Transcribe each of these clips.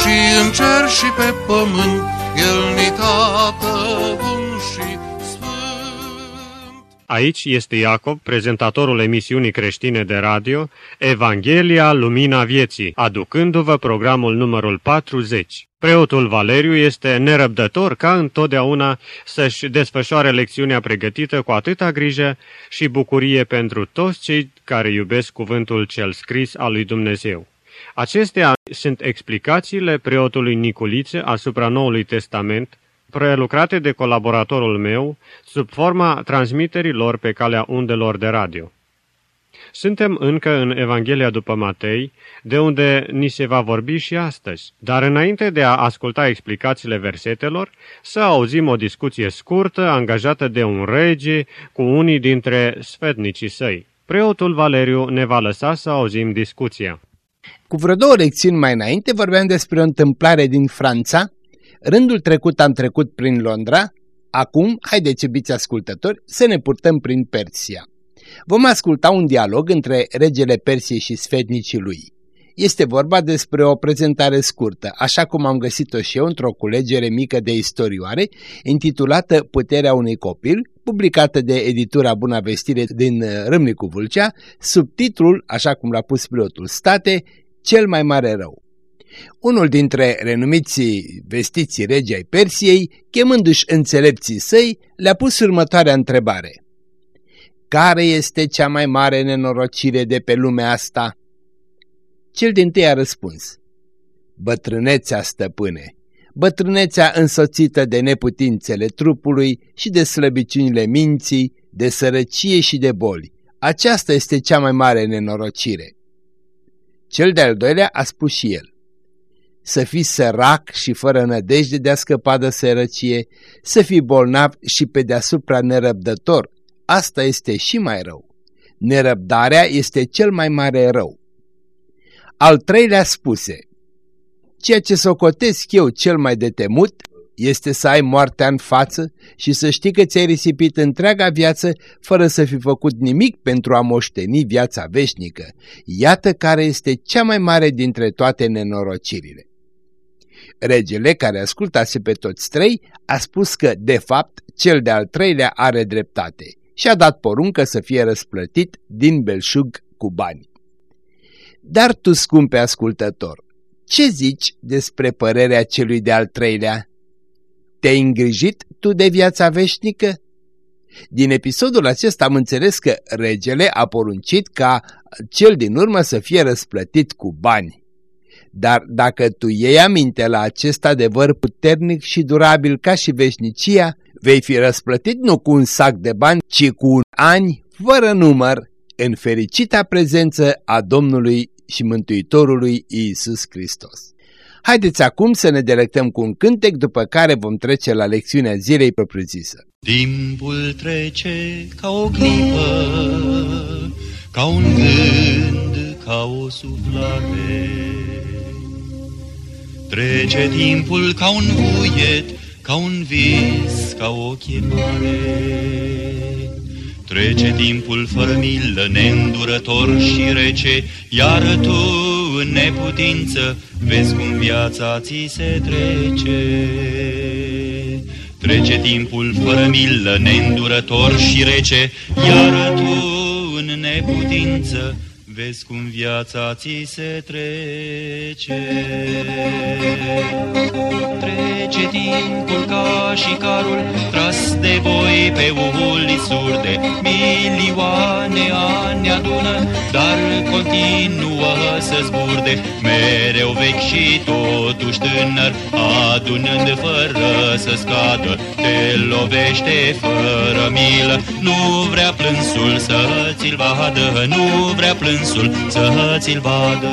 și în cer și pe pământ, El ni tată bun și Aici este Iacob, prezentatorul emisiunii creștine de radio Evanghelia Lumina Vieții, aducându-vă programul numărul 40. Preotul Valeriu este nerăbdător ca întotdeauna să-și desfășoare lecțiunea pregătită cu atâta grijă și bucurie pentru toți cei care iubesc cuvântul cel scris al lui Dumnezeu. Acestea sunt explicațiile preotului Niculițe asupra Noului Testament, prelucrate de colaboratorul meu sub forma transmiterilor pe calea undelor de radio. Suntem încă în Evanghelia după Matei, de unde ni se va vorbi și astăzi, dar înainte de a asculta explicațiile versetelor, să auzim o discuție scurtă angajată de un rege cu unii dintre sfetnicii săi. Preotul Valeriu ne va lăsa să auzim discuția. Cu vreo două lecțiuni mai înainte vorbeam despre o întâmplare din Franța, Rândul trecut am trecut prin Londra, acum, haideți iubiți ascultători, să ne purtăm prin Persia. Vom asculta un dialog între regele Persiei și sfetnicii lui. Este vorba despre o prezentare scurtă, așa cum am găsit-o și eu într-o culegere mică de istorioare, intitulată Puterea unui copil, publicată de editura Buna Vestire din Râmnicu Vâlcea, sub titlul, așa cum l-a pus pilotul state, Cel mai mare rău. Unul dintre renumiții vestiții regii ai Persiei, chemându-și înțelepții săi, le-a pus următoarea întrebare. Care este cea mai mare nenorocire de pe lumea asta? Cel din tâi a răspuns. Bătrânețea stăpâne, bătrânețea însoțită de neputințele trupului și de slăbiciunile minții, de sărăcie și de boli. Aceasta este cea mai mare nenorocire. Cel de-al doilea a spus și el să fii sărac și fără nădejde de a scăpa de sărăcie, să fii bolnav și pe deasupra nerăbdător. Asta este și mai rău. Nerăbdarea este cel mai mare rău. Al treilea spuse, ceea ce socotesc eu cel mai de temut este să ai moartea în față și să știi că ți-ai risipit întreaga viață fără să fi făcut nimic pentru a moșteni viața veșnică. Iată care este cea mai mare dintre toate nenorocirile. Regele, care ascultase pe toți trei, a spus că, de fapt, cel de-al treilea are dreptate și a dat poruncă să fie răsplătit din belșug cu bani. Dar tu, scumpe ascultător, ce zici despre părerea celui de-al treilea? Te-ai îngrijit tu de viața veșnică? Din episodul acesta am înțeles că regele a poruncit ca cel din urmă să fie răsplătit cu bani. Dar dacă tu iei aminte la acest adevăr puternic și durabil ca și veșnicia, vei fi răsplătit nu cu un sac de bani, ci cu ani fără număr în fericita prezență a Domnului și Mântuitorului Iisus Hristos. Haideți acum să ne delectăm cu un cântec, după care vom trece la lecțiunea zilei propriu-zisă. Timpul trece ca o clipă, ca un gând, ca o suflare. Trece timpul ca un vuiet, ca un vis, ca o chemare. Trece timpul fără milă, neîndurător și rece, iar tu în neputință vezi cum viața ți se trece. Trece timpul fără milă, neîndurător și rece, iar tu în neputință vezi cum viața ți se trece. Trece timpul ca și carul tras de voi pe uli surde, milioane ani adună, dar continuă să zburde, mereu vechi și totuși tânăr, adunând fără să scadă, te lovește fără milă, nu vrea plânsul să ți-l vadă, nu vrea plânsul dânsul să ți-l vadă.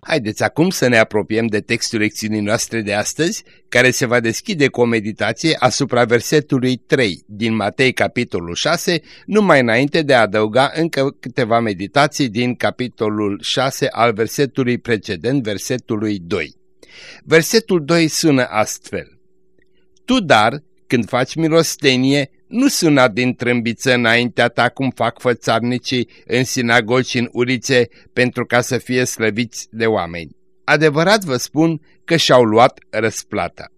Haideți acum să ne apropiem de textul lecțiunii noastre de astăzi, care se va deschide cu o meditație asupra versetului 3 din Matei capitolul 6, numai înainte de a adăuga încă câteva meditații din capitolul 6 al versetului precedent, versetului 2. Versetul 2 sună astfel. Tu, dar, când faci milostenie, nu suna din trâmbiță înaintea ta cum fac fățarnicii în sinagogi și în ulițe pentru ca să fie slăviți de oameni. Adevărat vă spun că și-au luat răsplata.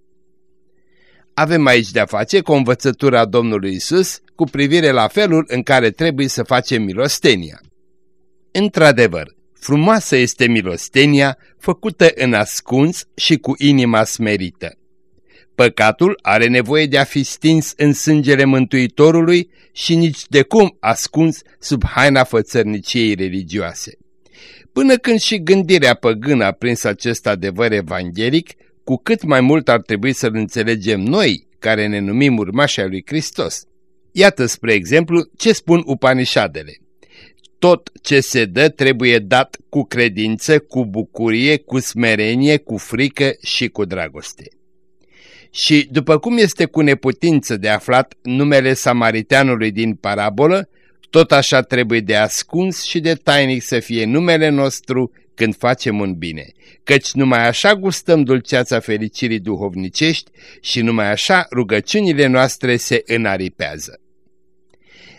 Avem aici de-a face cu învățătura Domnului Isus cu privire la felul în care trebuie să facem milostenia. Într-adevăr, frumoasă este milostenia făcută în ascuns și cu inima smerită. Păcatul are nevoie de a fi stins în sângele Mântuitorului și nici de cum ascuns sub haina fățărniciei religioase. Până când și gândirea păgână a prins acest adevăr evanghelic, cu cât mai mult ar trebui să-l înțelegem noi, care ne numim urmașii lui Hristos. Iată, spre exemplu, ce spun Upanishadele. Tot ce se dă trebuie dat cu credință, cu bucurie, cu smerenie, cu frică și cu dragoste. Și după cum este cu neputință de aflat numele samariteanului din parabolă, tot așa trebuie de ascuns și de tainic să fie numele nostru când facem un bine, căci numai așa gustăm dulceața fericirii duhovnicești și numai așa rugăciunile noastre se înaripează.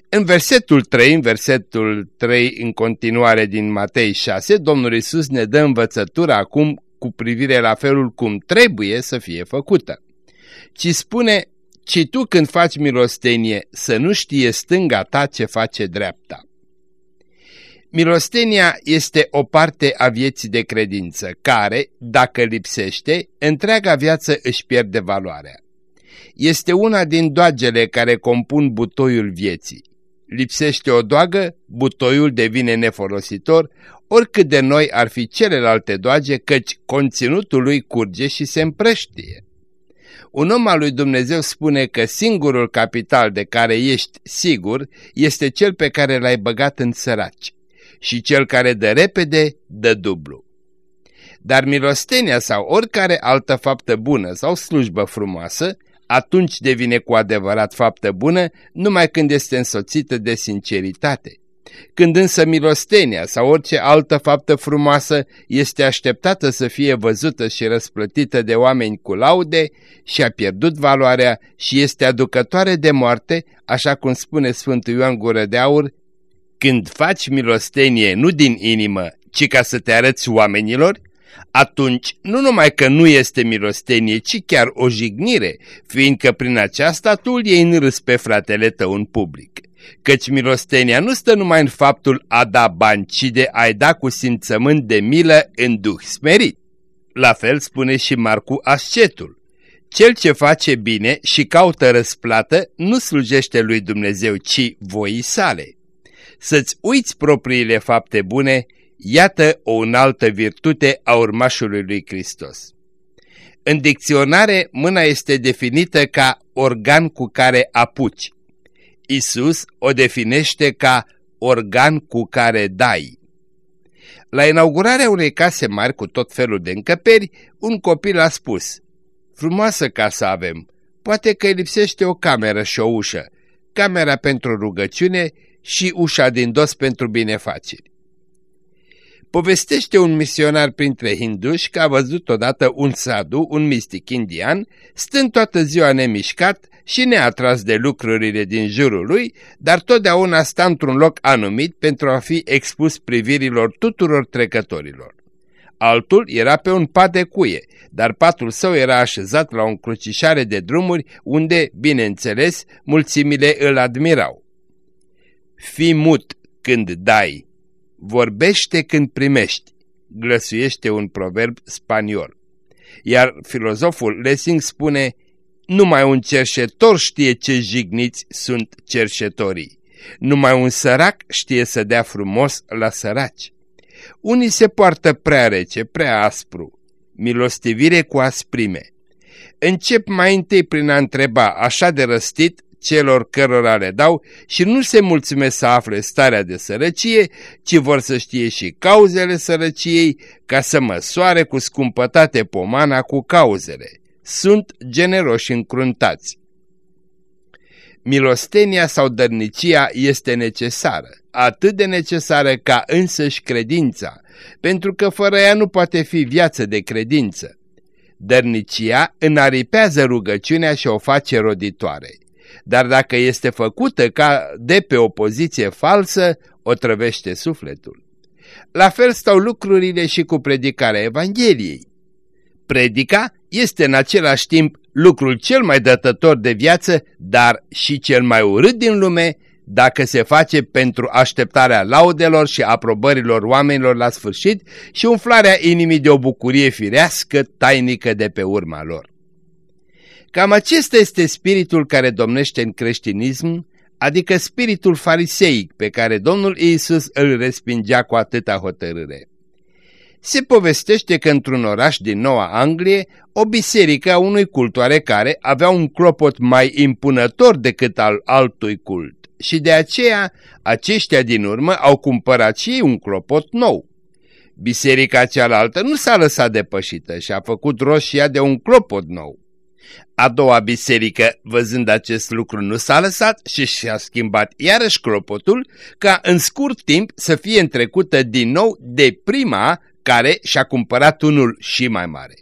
În versetul 3, în versetul 3 în continuare din Matei 6, Domnul Isus ne dă învățătura acum cu privire la felul cum trebuie să fie făcută ci spune, ci tu când faci milostenie să nu știe stânga ta ce face dreapta. Milostenia este o parte a vieții de credință, care, dacă lipsește, întreaga viață își pierde valoarea. Este una din doagele care compun butoiul vieții. Lipsește o doagă, butoiul devine nefolositor, oricât de noi ar fi celelalte doage, căci conținutul lui curge și se împrăștie. Un om al lui Dumnezeu spune că singurul capital de care ești sigur este cel pe care l-ai băgat în săraci și cel care dă repede, dă dublu. Dar milostenia sau oricare altă faptă bună sau slujbă frumoasă, atunci devine cu adevărat faptă bună numai când este însoțită de sinceritate. Când însă milostenia sau orice altă faptă frumoasă este așteptată să fie văzută și răsplătită de oameni cu laude și a pierdut valoarea și este aducătoare de moarte, așa cum spune Sfântul Ioan Gură de Aur, când faci milostenie nu din inimă, ci ca să te arăți oamenilor, atunci nu numai că nu este milostenie, ci chiar o jignire, fiindcă prin aceasta tu îl iei în râs pe fratele tău în public căci milostenia nu stă numai în faptul a da bani, ci de a-i da cu simțământ de milă în duh smerit. La fel spune și Marcu Ascetul. Cel ce face bine și caută răsplată nu slujește lui Dumnezeu, ci voii sale. Să-ți uiți propriile fapte bune, iată o înaltă virtute a urmașului lui Hristos. În dicționare, mâna este definită ca organ cu care apuci, Isus o definește ca organ cu care dai. La inaugurarea unei case mari cu tot felul de încăperi, un copil a spus, Frumoasă casă avem, poate că îi lipsește o cameră și o ușă, camera pentru rugăciune și ușa din dos pentru binefaceri. Povestește un misionar printre hinduși că a văzut odată un sadu, un mistic indian, stând toată ziua nemișcat, și neatras de lucrurile din jurul lui, dar totdeauna sta într-un loc anumit pentru a fi expus privirilor tuturor trecătorilor. Altul era pe un pat de cuie, dar patul său era așezat la o încrucișare de drumuri unde, bineînțeles, mulțimile îl admirau. Fii mut când dai, vorbește când primești, glăsuiește un proverb spaniol. Iar filozoful Lessing spune, numai un cerșetor știe ce jigniți sunt cerșetorii. Numai un sărac știe să dea frumos la săraci. Unii se poartă prea rece, prea aspru, milostivire cu asprime. Încep mai întâi prin a întreba așa de răstit celor cărora le dau și nu se mulțumesc să afle starea de sărăcie, ci vor să știe și cauzele sărăciei ca să măsoare cu scumpătate pomana cu cauzele. Sunt generoși încruntați. Milostenia sau dărnicia este necesară, atât de necesară ca însăși credința, pentru că fără ea nu poate fi viață de credință. Dărnicia înaripează rugăciunea și o face roditoare, dar dacă este făcută ca de pe o poziție falsă, o trăvește sufletul. La fel stau lucrurile și cu predicarea Evangheliei. Predica este în același timp lucrul cel mai dătător de viață, dar și cel mai urât din lume, dacă se face pentru așteptarea laudelor și aprobărilor oamenilor la sfârșit și umflarea inimii de o bucurie firească, tainică de pe urma lor. Cam acesta este spiritul care domnește în creștinism, adică spiritul fariseic pe care Domnul Iisus îl respingea cu atâta hotărâre. Se povestește că într-un oraș din Noua Anglie, o biserică a unui cult oarecare avea un clopot mai impunător decât al altui cult și de aceea aceștia din urmă au cumpărat și ei un clopot nou. Biserica cealaltă nu s-a lăsat depășită și a făcut roșia de un clopot nou. A doua biserică, văzând acest lucru, nu s-a lăsat și și-a schimbat iarăși clopotul ca în scurt timp să fie întrecută din nou de prima care și-a cumpărat unul și mai mare.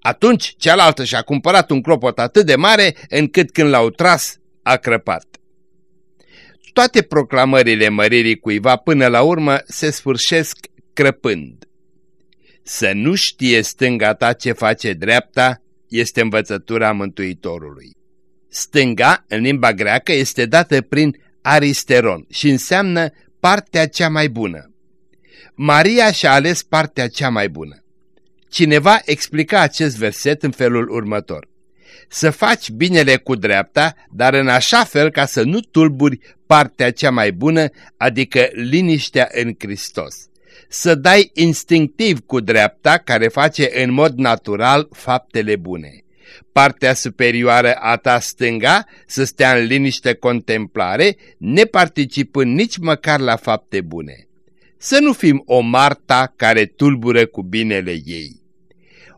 Atunci cealaltă și-a cumpărat un clopot atât de mare încât când l-au tras a crăpat. Toate proclamările măririi cuiva până la urmă se sfârșesc crăpând. Să nu știe stânga ta ce face dreapta este învățătura Mântuitorului. Stânga, în limba greacă, este dată prin aristeron și înseamnă partea cea mai bună. Maria și-a ales partea cea mai bună. Cineva explica acest verset în felul următor. Să faci binele cu dreapta, dar în așa fel ca să nu tulburi partea cea mai bună, adică liniștea în Hristos. Să dai instinctiv cu dreapta care face în mod natural faptele bune. Partea superioară a ta stânga să stea în liniște contemplare, neparticipând nici măcar la fapte bune. Să nu fim o Marta care tulbură cu binele ei.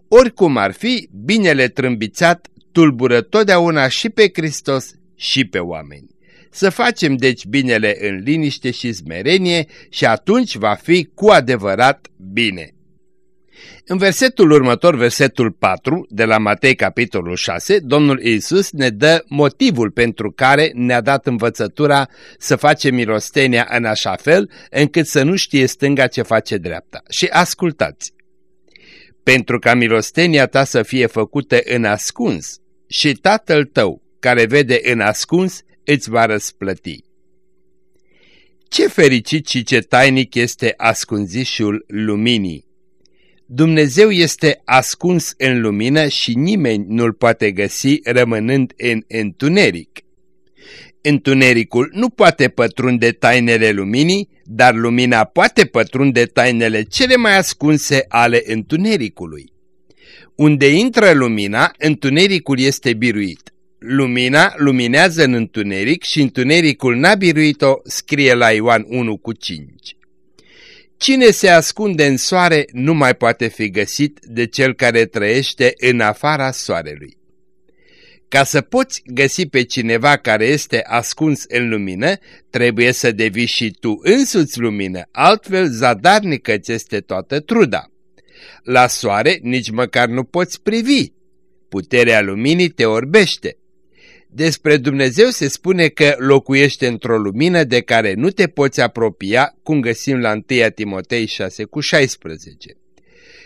Oricum ar fi, binele trâmbițat tulbură totdeauna și pe Hristos și pe oameni. Să facem deci binele în liniște și smerenie și atunci va fi cu adevărat bine. În versetul următor, versetul 4, de la Matei capitolul 6, Domnul Iisus ne dă motivul pentru care ne-a dat învățătura să facem milostenia în așa fel încât să nu știe stânga ce face dreapta. Și ascultați! Pentru ca milostenia ta să fie făcută în ascuns și Tatăl tău, care vede în ascuns, îți va răsplăti. Ce fericit și ce tainic este ascunzișul luminii! Dumnezeu este ascuns în lumină și nimeni nu-l poate găsi rămânând în întuneric. Întunericul nu poate pătrunde tainele luminii, dar lumina poate pătrunde tainele cele mai ascunse ale întunericului. Unde intră lumina, întunericul este biruit. Lumina luminează în întuneric și întunericul n-a biruit-o, scrie la Ioan 1 cu 5. Cine se ascunde în soare nu mai poate fi găsit de cel care trăiește în afara soarelui. Ca să poți găsi pe cineva care este ascuns în lumină, trebuie să devii și tu însuți lumină, altfel zadarnică ți este toată truda. La soare nici măcar nu poți privi. Puterea luminii te orbește. Despre Dumnezeu se spune că locuiește într-o lumină de care nu te poți apropia, cum găsim la 1 Timotei 6 cu 16.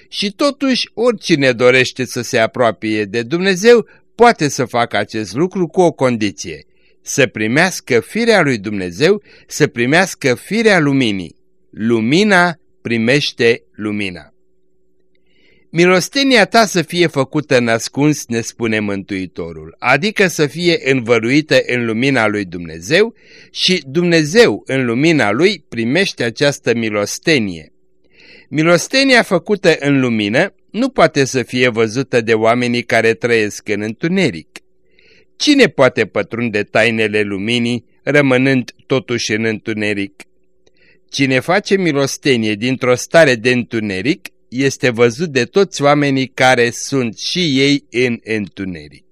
Și totuși, oricine dorește să se apropie de Dumnezeu, poate să facă acest lucru cu o condiție, să primească firea lui Dumnezeu, să primească firea luminii. Lumina primește lumina. Milostenia ta să fie făcută în ascuns, ne spune Mântuitorul, adică să fie învăluită în lumina lui Dumnezeu și Dumnezeu în lumina lui primește această milostenie. Milostenia făcută în lumină nu poate să fie văzută de oamenii care trăiesc în întuneric. Cine poate pătrunde tainele luminii, rămânând totuși în întuneric? Cine face milostenie dintr-o stare de întuneric, este văzut de toți oamenii care sunt și ei în întuneric.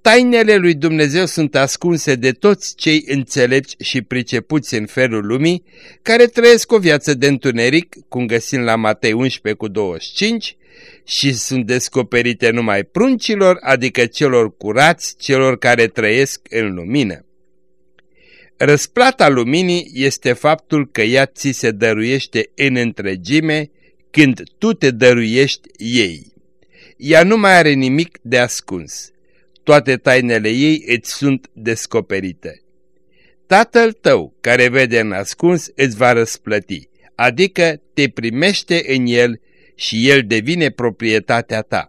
Tainele lui Dumnezeu sunt ascunse de toți cei înțelepți și pricepuți în felul lumii, care trăiesc o viață de întuneric, cum găsim la Matei 11 cu 25, și sunt descoperite numai pruncilor, adică celor curați, celor care trăiesc în lumină. Răsplata luminii este faptul că ea ți se dăruiește în întregime când tu te dăruiești ei. Ea nu mai are nimic de ascuns. Toate tainele ei îți sunt descoperite. Tatăl tău, care vede în ascuns, îți va răsplăti, adică te primește în el și el devine proprietatea ta.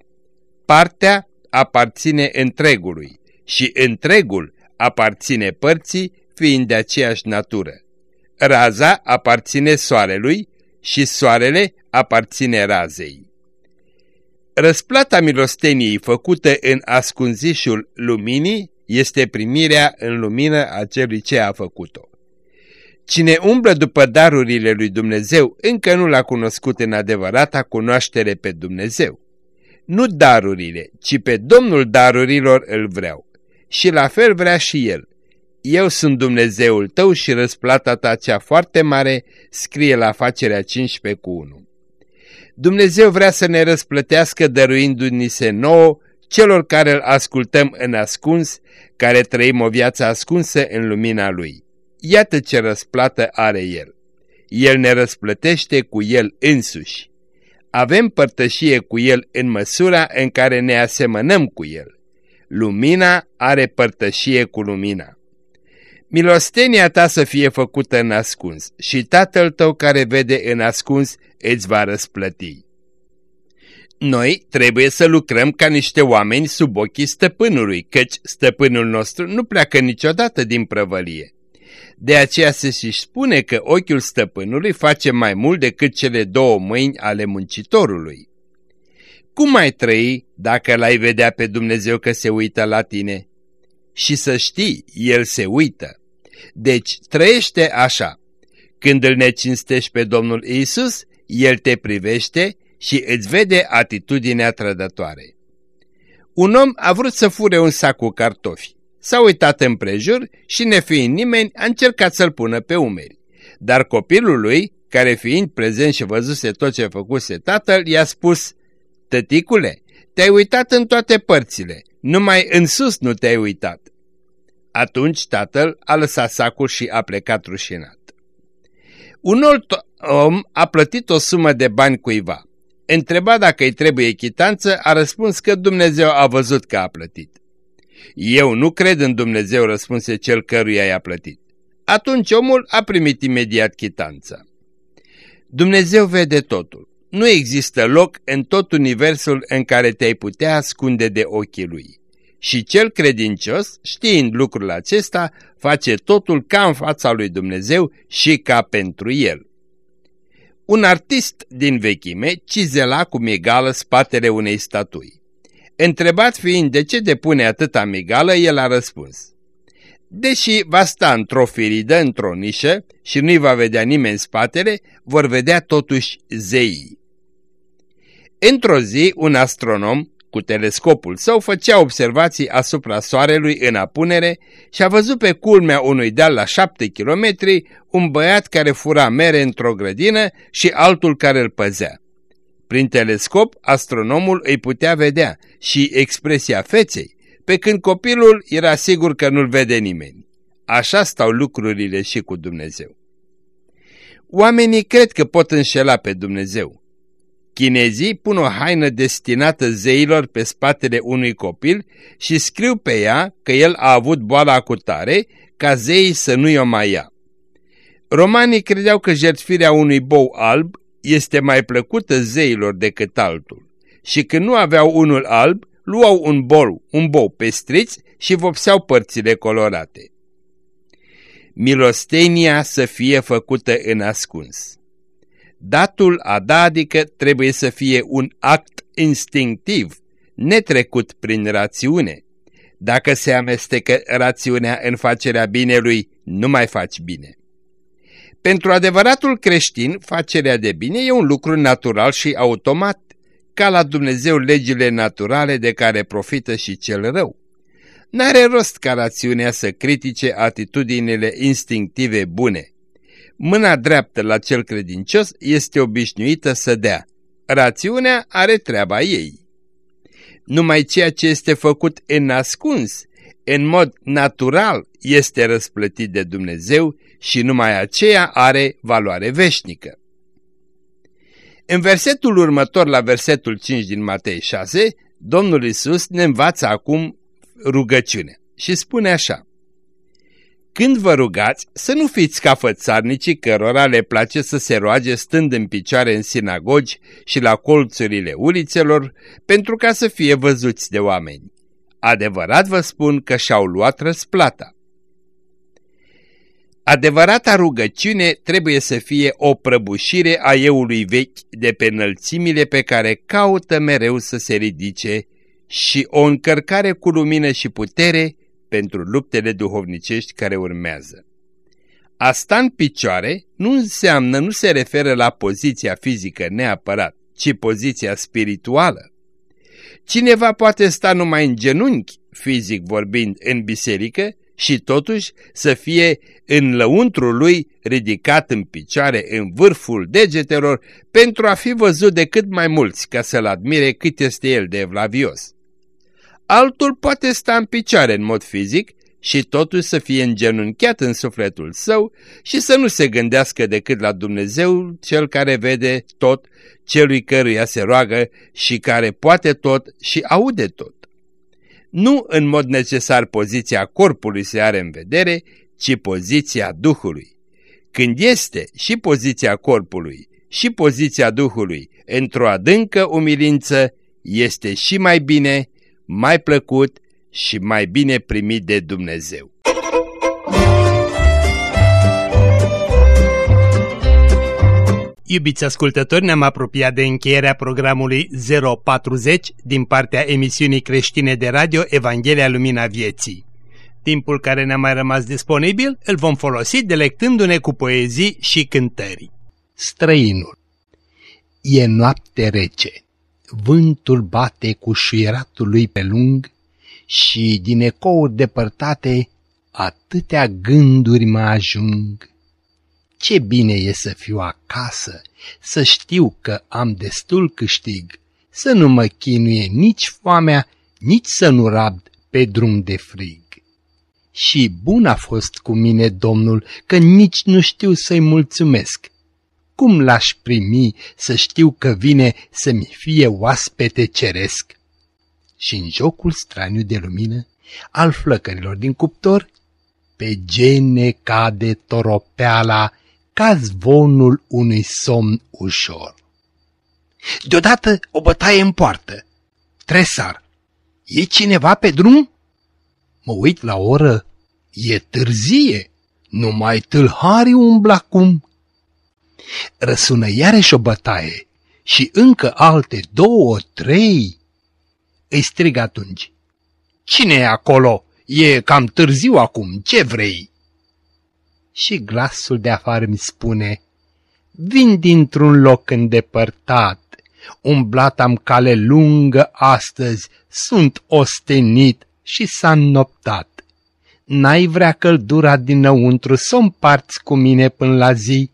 Partea aparține întregului și întregul aparține părții fiind de aceeași natură. Raza aparține soarelui și soarele aparține razei. Răsplata milosteniei făcută în ascunzișul luminii este primirea în lumină a celui ce a făcut-o. Cine umblă după darurile lui Dumnezeu încă nu l-a cunoscut în adevărata cunoaștere pe Dumnezeu. Nu darurile, ci pe Domnul darurilor îl vreau. Și la fel vrea și el. Eu sunt Dumnezeul tău și răsplata ta cea foarte mare scrie la facerea 15 cu 1. Dumnezeu vrea să ne răsplătească dăruindu-ni se nouă celor care îl ascultăm în ascuns, care trăim o viață ascunsă în lumina Lui. Iată ce răsplată are El. El ne răsplătește cu El însuși. Avem părtășie cu El în măsura în care ne asemănăm cu El. Lumina are părtășie cu lumina. Milostenia ta să fie făcută în ascuns și Tatăl tău care vede în ascuns îți va răsplăti. Noi trebuie să lucrăm ca niște oameni sub ochii stăpânului, căci stăpânul nostru nu pleacă niciodată din prăvălie. De aceea se și spune că ochiul stăpânului face mai mult decât cele două mâini ale muncitorului. Cum ai trăi dacă l-ai vedea pe Dumnezeu că se uită la tine? Și să știi, El se uită. Deci trăiește așa. Când îl necinstești pe Domnul Isus, El te privește și îți vede atitudinea trădătoare. Un om a vrut să fure un sac cu cartofi. S-a uitat împrejur și, nefiind nimeni, a încercat să-l pună pe umeri. Dar copilul lui, care fiind prezent și văzuse tot ce făcuse tatăl, i-a spus, Tăticule, te-ai uitat în toate părțile, numai în sus nu te-ai uitat. Atunci tatăl a lăsat sacul și a plecat rușinat. Un alt om a plătit o sumă de bani cuiva. Întreba dacă îi trebuie chitanță, a răspuns că Dumnezeu a văzut că a plătit. Eu nu cred în Dumnezeu, răspunse cel căruia i-a plătit. Atunci omul a primit imediat chitanța. Dumnezeu vede totul. Nu există loc în tot universul în care te-ai putea ascunde de ochii lui. Și cel credincios, știind lucrul acesta, face totul ca în fața lui Dumnezeu și ca pentru el. Un artist din vechime cizela cu migală spatele unei statui. Întrebat fiind de ce depune atâta migală, el a răspuns. Deși va sta într-o firidă, într-o nișă și nu-i va vedea nimeni spatele, vor vedea totuși zeii. Într-o zi, un astronom cu telescopul său făcea observații asupra soarelui în apunere și a văzut pe culmea unui deal la șapte kilometri un băiat care fura mere într-o grădină și altul care îl păzea. Prin telescop, astronomul îi putea vedea și expresia feței, pe când copilul era sigur că nu-l vede nimeni. Așa stau lucrurile și cu Dumnezeu. Oamenii cred că pot înșela pe Dumnezeu. Chinezii pun o haină destinată zeilor pe spatele unui copil și scriu pe ea că el a avut boala acutare ca zeii să nu i-o mai ia. Romanii credeau că jertfirea unui bou alb este mai plăcută zeilor decât altul și când nu aveau unul alb, luau un bol, un bou pestriț și vopseau părțile colorate. Milostenia să fie făcută în ascuns. Datul a da adică trebuie să fie un act instinctiv, netrecut prin rațiune. Dacă se amestecă rațiunea în facerea binelui, nu mai faci bine. Pentru adevăratul creștin, facerea de bine e un lucru natural și automat, ca la Dumnezeu legile naturale de care profită și cel rău. N-are rost ca rațiunea să critique atitudinile instinctive bune. Mâna dreaptă la cel credincios este obișnuită să dea. Rațiunea are treaba ei. Numai ceea ce este făcut în ascuns, în mod natural, este răsplătit de Dumnezeu și numai aceea are valoare veșnică. În versetul următor, la versetul 5 din Matei 6, Domnul Isus ne învață acum rugăciune și spune așa. Când vă rugați, să nu fiți ca fățarnicii cărora le place să se roage stând în picioare în sinagogi și la colțurile ulițelor, pentru ca să fie văzuți de oameni. Adevărat vă spun că și-au luat răsplata. Adevărata rugăciune trebuie să fie o prăbușire a eului vechi de pe înălțimile pe care caută mereu să se ridice și o încărcare cu lumină și putere pentru luptele duhovnicești care urmează. Asta în picioare nu înseamnă, nu se referă la poziția fizică neapărat, ci poziția spirituală. Cineva poate sta numai în genunchi, fizic vorbind, în biserică și totuși să fie în lăuntru lui ridicat în picioare în vârful degetelor pentru a fi văzut de cât mai mulți ca să-l admire cât este el de evlavios altul poate sta în picioare în mod fizic și totuși să fie îngenunchiat în sufletul său și să nu se gândească decât la Dumnezeu, cel care vede tot, celui căruia se roagă și care poate tot și aude tot. Nu în mod necesar poziția corpului se are în vedere, ci poziția Duhului. Când este și poziția corpului și poziția Duhului într-o adâncă umilință, este și mai bine mai plăcut și mai bine primit de Dumnezeu. Iubiți ascultători, ne-am apropiat de încheierea programului 040 din partea emisiunii creștine de radio Evanghelia Lumina Vieții. Timpul care ne-a mai rămas disponibil îl vom folosi delectându-ne cu poezii și cântări. Străinul E noapte rece vântul bate cu șuieratul lui pe lung și din ecouri depărtate atâtea gânduri mă ajung. Ce bine e să fiu acasă, să știu că am destul câștig, să nu mă chinuie nici foamea, nici să nu rabd pe drum de frig. Și bun a fost cu mine Domnul, că nici nu știu să-i mulțumesc, cum l-aș primi să știu că vine să-mi fie oaspete ceresc? Și în jocul straniu de lumină al flăcărilor din cuptor, pe gene cade toropeala ca zvonul unui somn ușor. Deodată o bătaie în poartă. Tresar. E cineva pe drum? Mă uit la oră. E târzie. Numai tâlharii umbla acum. Răsună iarăși o bătaie și încă alte două, trei. Îi strig atunci. Cine e acolo? E cam târziu acum, ce vrei? Și glasul de afară mi spune, vin dintr-un loc îndepărtat, umblat am cale lungă astăzi, sunt ostenit și s-a noptat. N-ai vrea căldura dinăuntru să o împarți cu mine până la zi?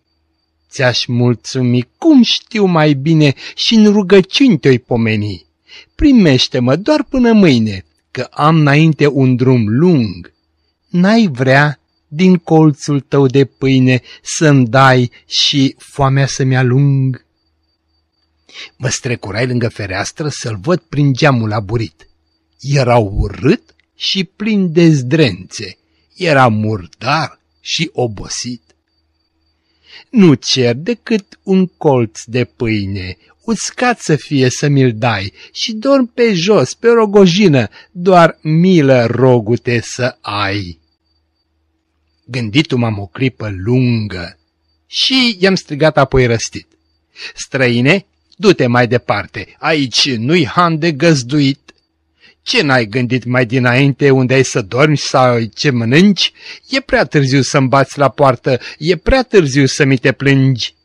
Ți-aș mulțumi, cum știu mai bine și în rugăciuni te-oi pomeni. Primește-mă doar până mâine, că am înainte un drum lung. N-ai vrea din colțul tău de pâine să-mi dai și foamea să-mi alung? Mă strecurai lângă fereastră să-l văd prin geamul aburit. Era urât și plin de zdrențe, era murdar și obosit. Nu cer decât un colț de pâine, uscat să fie să mi-l dai și dorm pe jos, pe rogojină, doar milă rogute să ai. Gânditu-m o clipă lungă și i-am strigat apoi răstit. Străine, du-te mai departe, aici nu-i han de găzduit. Ce n-ai gândit mai dinainte unde ai să dormi sau ce mănânci? E prea târziu să-mi bați la poartă, e prea târziu să mi te plângi.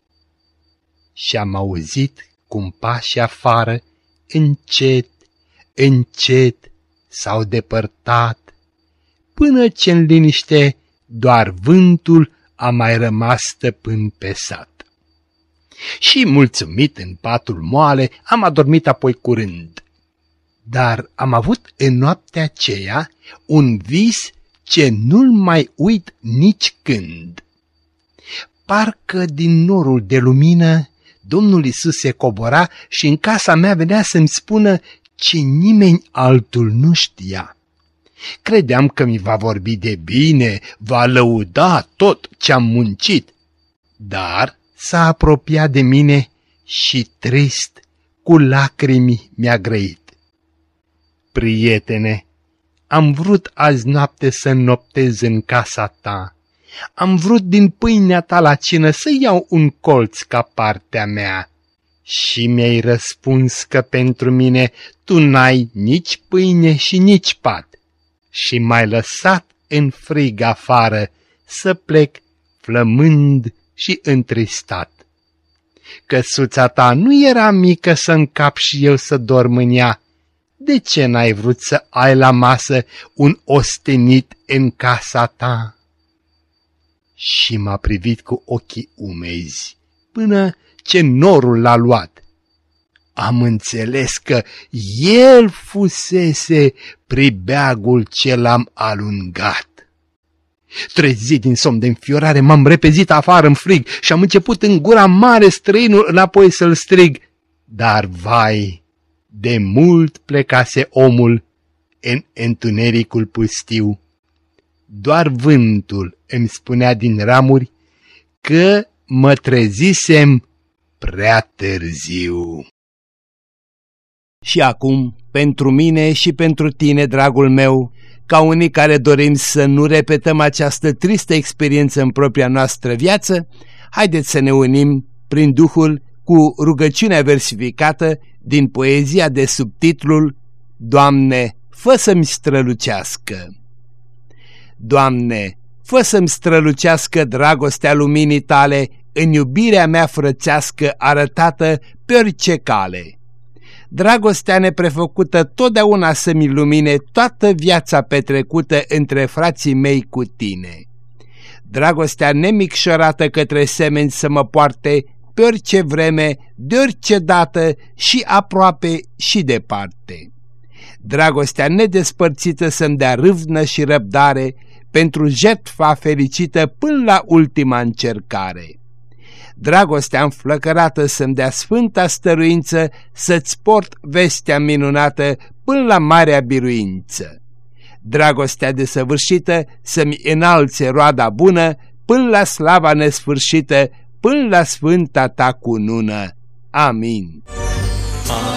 Și am auzit cum pași afară, încet, încet, s-au depărtat, până ce în liniște doar vântul a mai rămas stăpân pe sat. Și mulțumit în patul moale, am adormit apoi curând. Dar am avut în noaptea aceea un vis ce nu-l mai uit nici când. Parcă din norul de lumină Domnul Isus se cobora și în casa mea venea să-mi spună ce nimeni altul nu știa. Credeam că mi va vorbi de bine, va lăuda tot ce-am muncit, dar s-a apropiat de mine și trist, cu lacrimi mi-a grăit. Prietene, am vrut azi noapte să noptez în casa ta. Am vrut din pâinea ta la cină să iau un colț ca partea mea. Și mi-ai răspuns că pentru mine tu n-ai nici pâine și nici pat. Și m-ai lăsat în frig afară să plec flămând și întristat. Căsuța ta nu era mică să încap și eu să dorm în ea. De ce n-ai vrut să ai la masă un ostenit în casa ta? Și m-a privit cu ochii umezi, până ce norul l-a luat. Am înțeles că el fusese pribeagul ce l-am alungat. Trezit din somn de înfiorare, m-am repezit afară în frig și am început în gura mare străinul înapoi să-l strig. Dar, vai, de mult plecase omul în întunericul pustiu. Doar vântul îmi spunea din ramuri că mă trezisem prea târziu. Și acum, pentru mine și pentru tine, dragul meu, ca unii care dorim să nu repetăm această tristă experiență în propria noastră viață, haideți să ne unim prin Duhul cu rugăciunea versificată din poezia de subtitlul Doamne, fă să-mi strălucească. Doamne, fă să-mi strălucească dragostea luminii tale în iubirea mea frățească arătată pe orice cale dragostea neprefăcută totdeauna să-mi lumine toată viața petrecută între frații mei cu tine. Dragostea nemicșorată către semeni să mă poarte pe orice vreme, de orice dată și aproape și departe. Dragostea nedespărțită să-mi dea râvnă și răbdare pentru jertfa fericită până la ultima încercare dragostea înflăcărată să-mi dea sfânta stăruință să-ți port vestea minunată până la marea biruință. Dragostea desăvârșită să-mi înalțe roada bună până la slava nesfârșită, până la sfânta ta cunună. Amin. Amin.